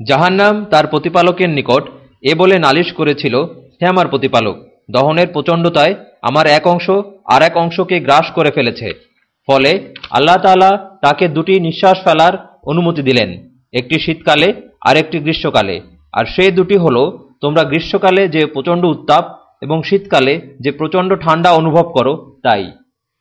জাহান্নাম তার প্রতিপালকের নিকট এ বলে নালিশ করেছিল, হে আমার প্রতিপালক, দহনের প্রচণ্ডতায় আমার এক অংশ আর এক অংশকে গ্রাস করে ফেলেছে। ফলে আল্লাহ তালা তাকে দুটি নিঃশ্বাস ফেলার অনুমতি দিলেন, একটি শীতকালে আর একটি গ্রীষ্মকালে। আর সেই দুটি হল, তোমরা গ্রীষ্মকালে যে প্রচণ্ড উত্তাপ এবং শীতকালে যে প্রচণ্ড ঠান্ডা অনুভব করো, তাই।